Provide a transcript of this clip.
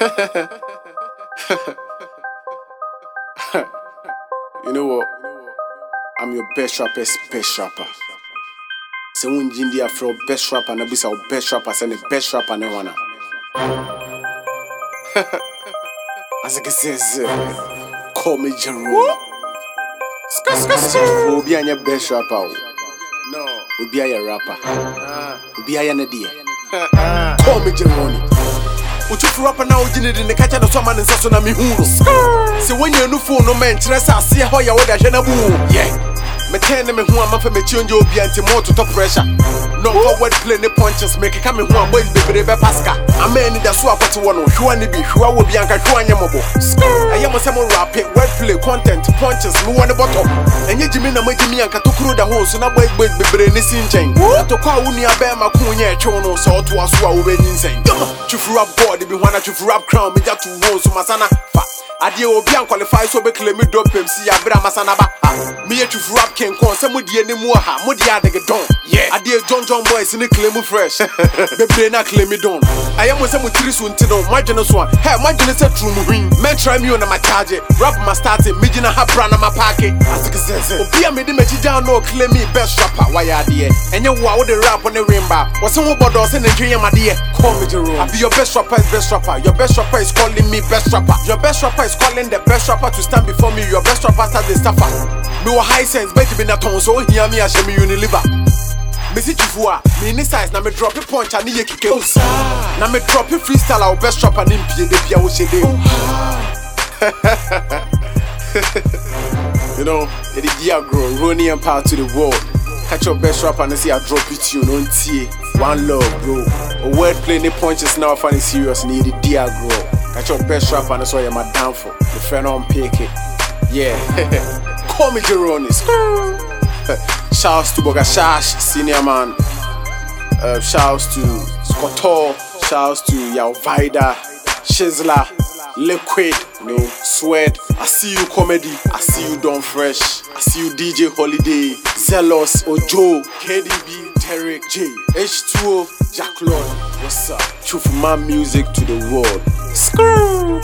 you know what? I'm your best rapper's best rapper. Sɛ wongye ndi afrɛ wo best rapper na bisa wo best rapper sɛ ne best rapper ne can say, call me Jerome. Obi anyɛ best rapper? O no obi ayɛ rapper? Obi ayɛ ne deɛ call me Jerome Otufu rapa na ogyi ne de ne kakyɛ ne so ama ne nsa so na mehu no sɛ woanya nu fo no mɛnkyerɛ sɛ aseɛ hɔ yɛ wode ahwɛ no bu wo yɛ metɛn Metene me who I'm huwa for me chionje obi anti moto to pressure. No forward play ne punches make it come, me huwa boys bebere be paska. Ameni da so akwete wono hwa ne bi hwa obi anka hwa anya mobo. Aye mo se mo rap it word play content punches me wone bottom. Enye jimi na majimi anka to crew the whole. so na boys boys bebere ne si nchen. To kwa wo nua be ma kun ye twe no so to aso a wo be nyinseng. Chufuru up board bi hwana chufuru crown me ja to ho so masana ah, fa adeɛ obi ankwalify sɛ obɛkele me dɔ pɛm si aberɛ a masana ba ha. Meyɛ twifo rap kenkɔn sɛ modie ne mu ɔha modeɛ adegedɔn adeɛ john john boys ne kle mu fresh. Bebree na kle me dɔn ɛyɛ mo sɛ mo tiri so nti no moadwene so a hɛ moadwene sɛ turu mu hwin mɛntra mi o na makyagye rap ma starte megyina ha bra na mapaake asekesɛsɛ obi a mede m'akyi gyaa na ɔkle me best rapper. Wayɛ adeɛ ɛnyɛ wo a wode rap ne wemba wɔse ho bɔdɔ sɛ nantwe yɛmadeɛ call me Jerome. I be your best rapper is best rapper. Your best rapper is calling me best rapper. Your best rapper is calling the best rapper to stand before me. Your best rapper start the staffer. Me wa high sense, baby be na ton so hear me as me unilever. Me si chifu a, me ni size na me drop a punch and ye kike o. Na me drop a freestyle our best rapper nim pie de pia wo shede. You know, it is dear grow, Ronnie and power to the world. Catch your best rapper and see I drop it you, no tie. One love, bro. A word play, the punches now funny serious, need it dear grow. Catch your best rapper and that's why you're my downfall. The friend on pick it. Yeah. Call me Jerome. Shouts to Bogashash, senior man. Uh, shouts to Skotor. Shouts to Yao Vida, Shizla, Liquid, know, Sweat. I see you comedy. I see you Don Fresh. I see you DJ Holiday, Zealous, Ojo, KDB, Derek J, H2O, Jack Lord. What's up? Truth my music to the world. Screw.